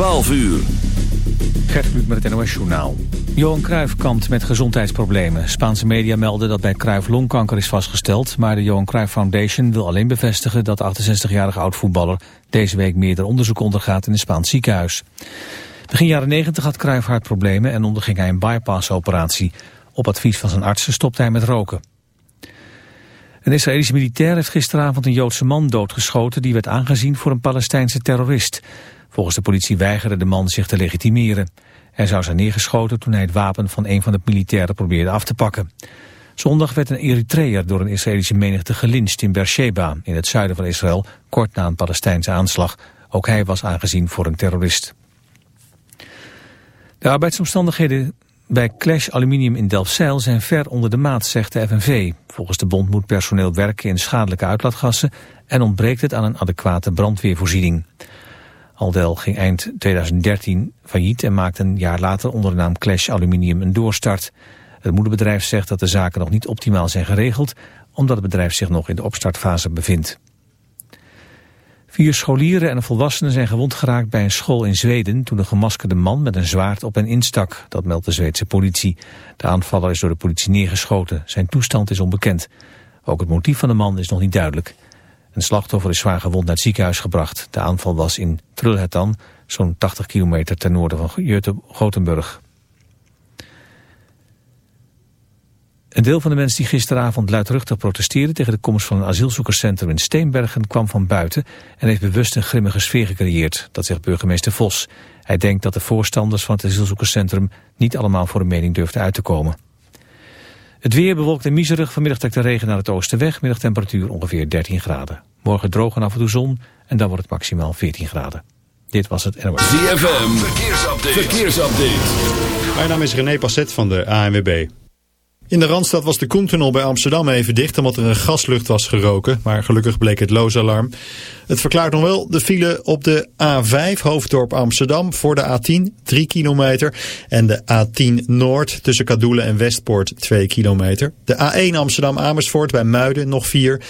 12 uur. Gert Kluk met het NOS-journaal. Johan Cruijff kampt met gezondheidsproblemen. Spaanse media melden dat bij Cruijff longkanker is vastgesteld... maar de Johan Cruijff Foundation wil alleen bevestigen... dat de 68-jarige oud-voetballer deze week meerder onderzoek ondergaat in een Spaans ziekenhuis. Begin jaren 90 had Cruijff hartproblemen en onderging hij een bypassoperatie. Op advies van zijn artsen stopte hij met roken. Een Israëlische militair heeft gisteravond een Joodse man doodgeschoten... die werd aangezien voor een Palestijnse terrorist... Volgens de politie weigerde de man zich te legitimeren. Hij zou zijn neergeschoten toen hij het wapen van een van de militairen probeerde af te pakken. Zondag werd een Eritreër door een Israëlische menigte gelincht in Beersheba, in het zuiden van Israël, kort na een Palestijnse aanslag. Ook hij was aangezien voor een terrorist. De arbeidsomstandigheden bij Clash Aluminium in Delfzijl zijn ver onder de maat, zegt de FNV. Volgens de bond moet personeel werken in schadelijke uitlaatgassen en ontbreekt het aan een adequate brandweervoorziening. Aldel ging eind 2013 failliet en maakte een jaar later onder de naam Clash Aluminium een doorstart. Het moederbedrijf zegt dat de zaken nog niet optimaal zijn geregeld, omdat het bedrijf zich nog in de opstartfase bevindt. Vier scholieren en een volwassene zijn gewond geraakt bij een school in Zweden toen een gemaskerde man met een zwaard op hen instak. Dat meldt de Zweedse politie. De aanvaller is door de politie neergeschoten. Zijn toestand is onbekend. Ook het motief van de man is nog niet duidelijk. Een slachtoffer is zwaar gewond naar het ziekenhuis gebracht. De aanval was in Trulhetan, zo'n 80 kilometer ten noorden van Gothenburg. Een deel van de mensen die gisteravond luidruchtig protesteerden tegen de komst van een asielzoekerscentrum in Steenbergen kwam van buiten en heeft bewust een grimmige sfeer gecreëerd, dat zegt burgemeester Vos. Hij denkt dat de voorstanders van het asielzoekerscentrum niet allemaal voor een mening durfden uit te komen. Het weer bewolkt en miserig. Vanmiddag trekt de regen naar het oosten weg. Middagtemperatuur ongeveer 13 graden. Morgen droog en af en toe zon. En dan wordt het maximaal 14 graden. Dit was het NOS. ZFM. Verkeersupdate. Verkeersupdate. Mijn naam is René Passet van de ANWB. In de Randstad was de Koentunnel bij Amsterdam even dicht omdat er een gaslucht was geroken. Maar gelukkig bleek het loosalarm. Het verklaart nog wel de file op de A5 Hoofddorp Amsterdam voor de A10 3 kilometer. En de A10 Noord tussen Kadoelen en Westpoort 2 kilometer. De A1 Amsterdam Amersfoort bij Muiden nog 4.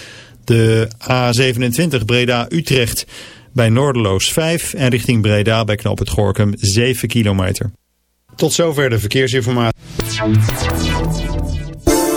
De A27 Breda Utrecht bij Noorderloos 5. En richting Breda bij Knoop het Gorkum 7 kilometer. Tot zover de verkeersinformatie.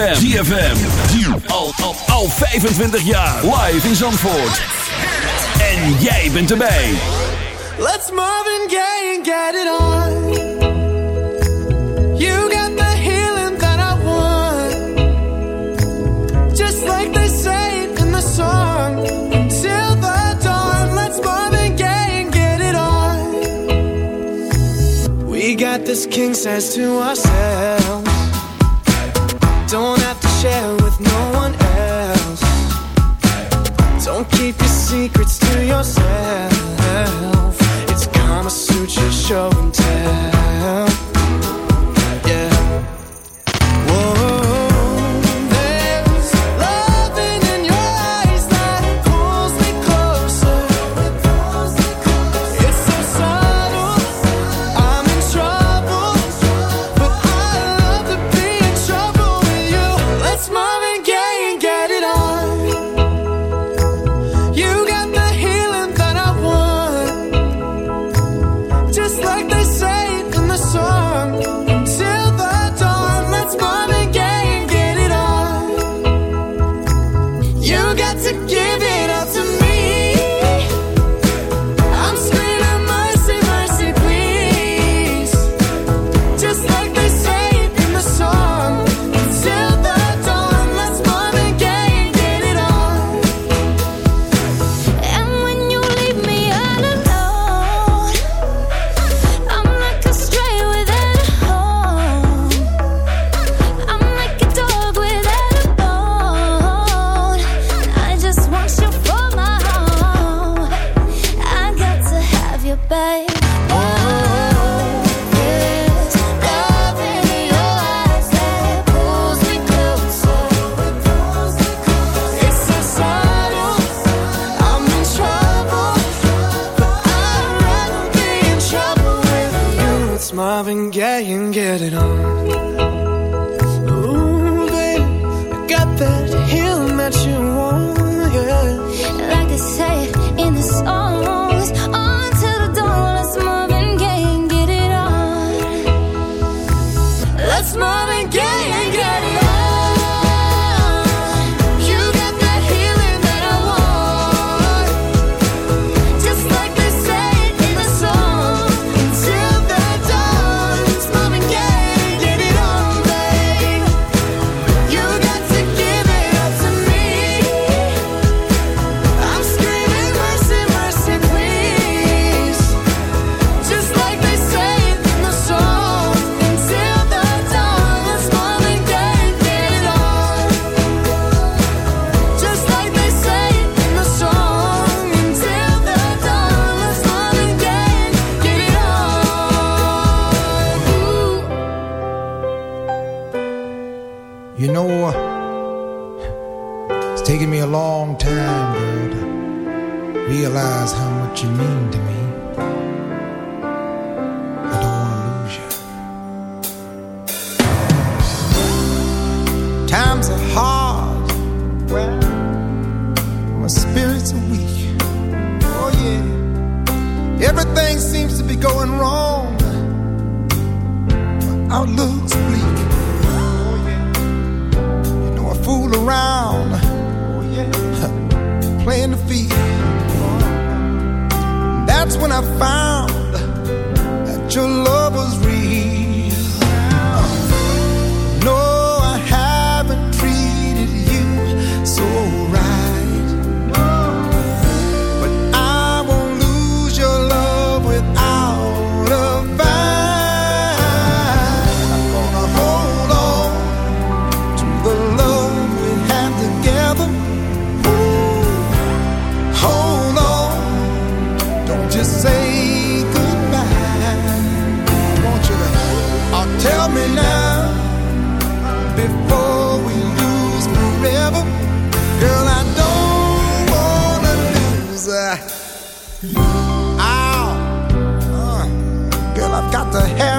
ZFM. ZFM. Al, al, al 25 jaar. Live in Zandvoort. En jij bent erbij. Let's Marvin Gaye and get it on. You got the healing that I want. Just like they say it in the song. Till the dawn. Let's Marvin Gaye and get it on. We got this king says to ourselves share with no one else. Don't keep your secrets to yourself That's not engaged.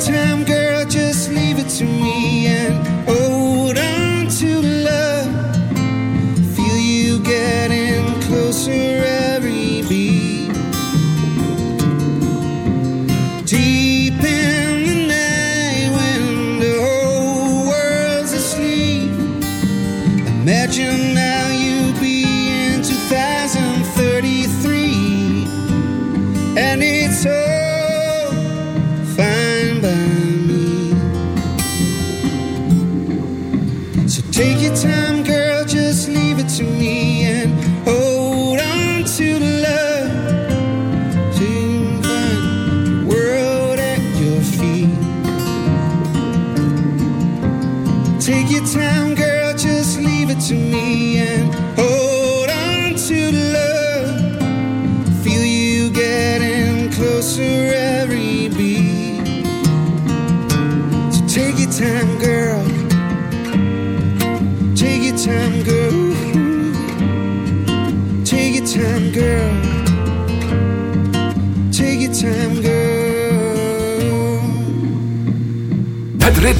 time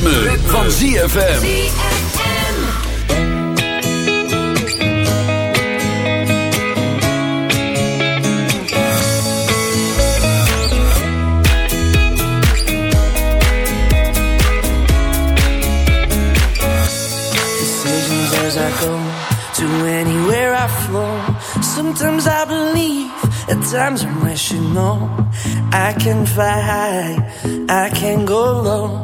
ritme, ritme. van ZFM. Decisions as I go, to anywhere I flow. Sometimes I believe, at times I'm rational. I can fly high, I can go low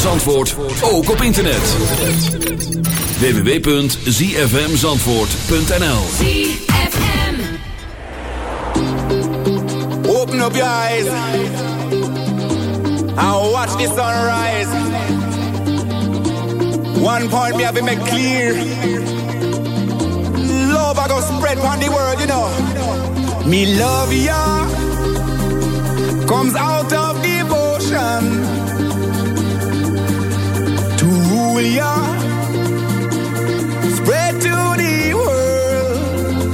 Zandvoort ook op internet. www.zfmzandvoort.nl ZFM Open up your eyes. And watch the sunrise. One point me have make clear. Love I go spread on the world, you know. Me love ya. Comes out of devotion we are. Spread to the world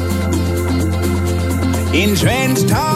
in trench town.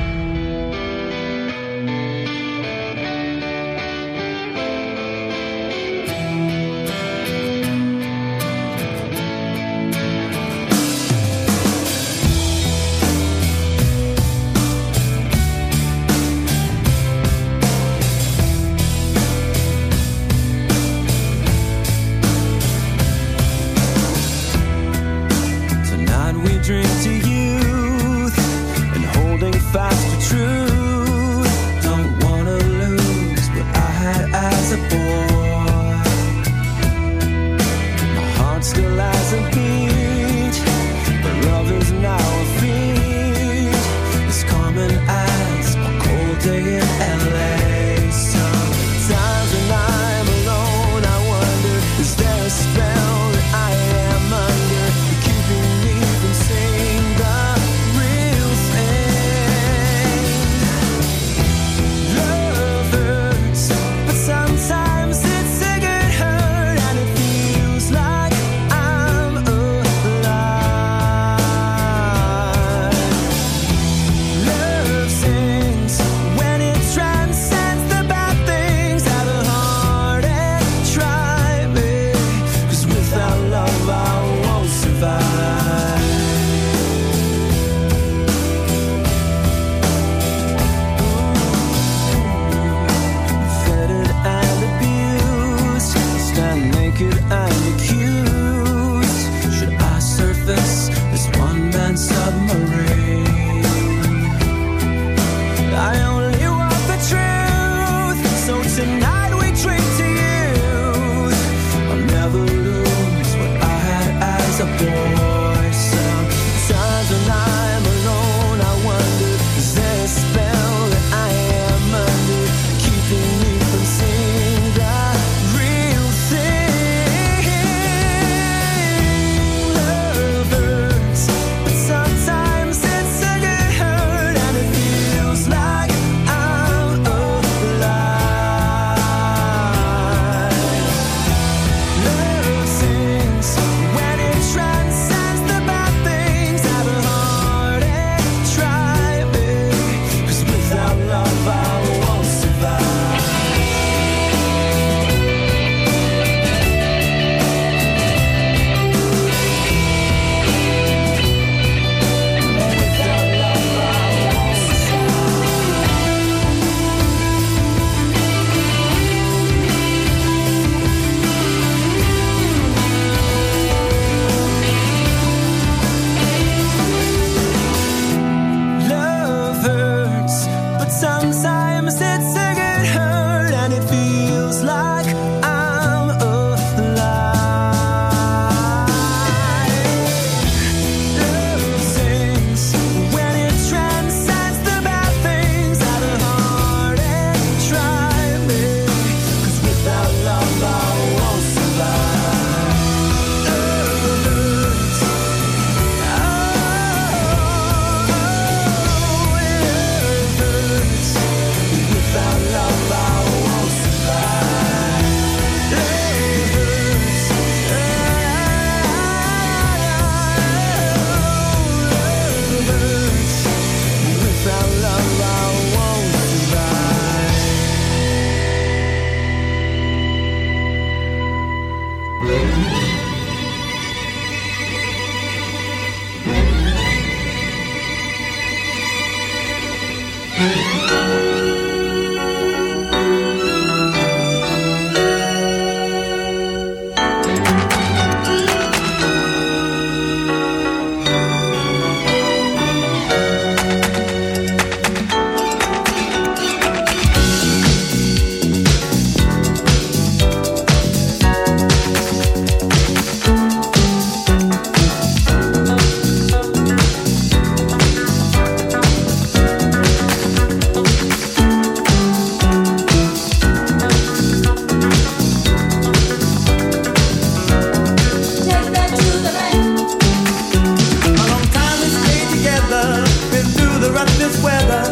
this weather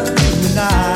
you and I.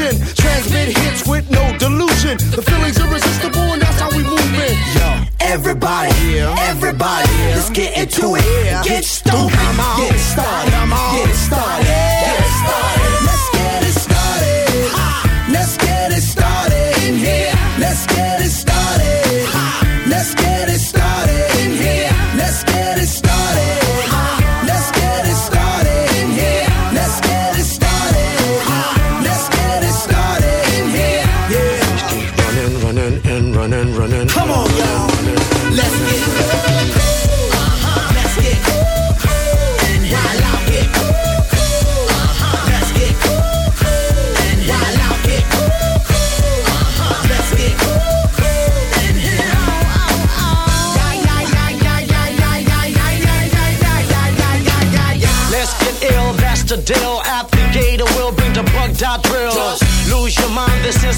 confusion. Transmit hits with no delusion. The feeling's irresistible, and that's how we move it. Yo, everybody, everybody, let's get into it. Get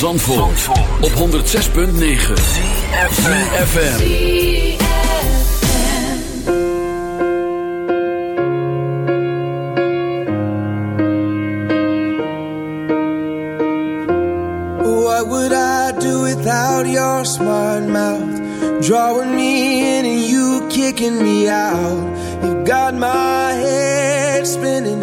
Zandvoort, op 106.9 CFFM What would I do without your smart mouth? Drawing me in and you kicking me out. You got my head spinning,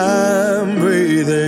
I'm breathing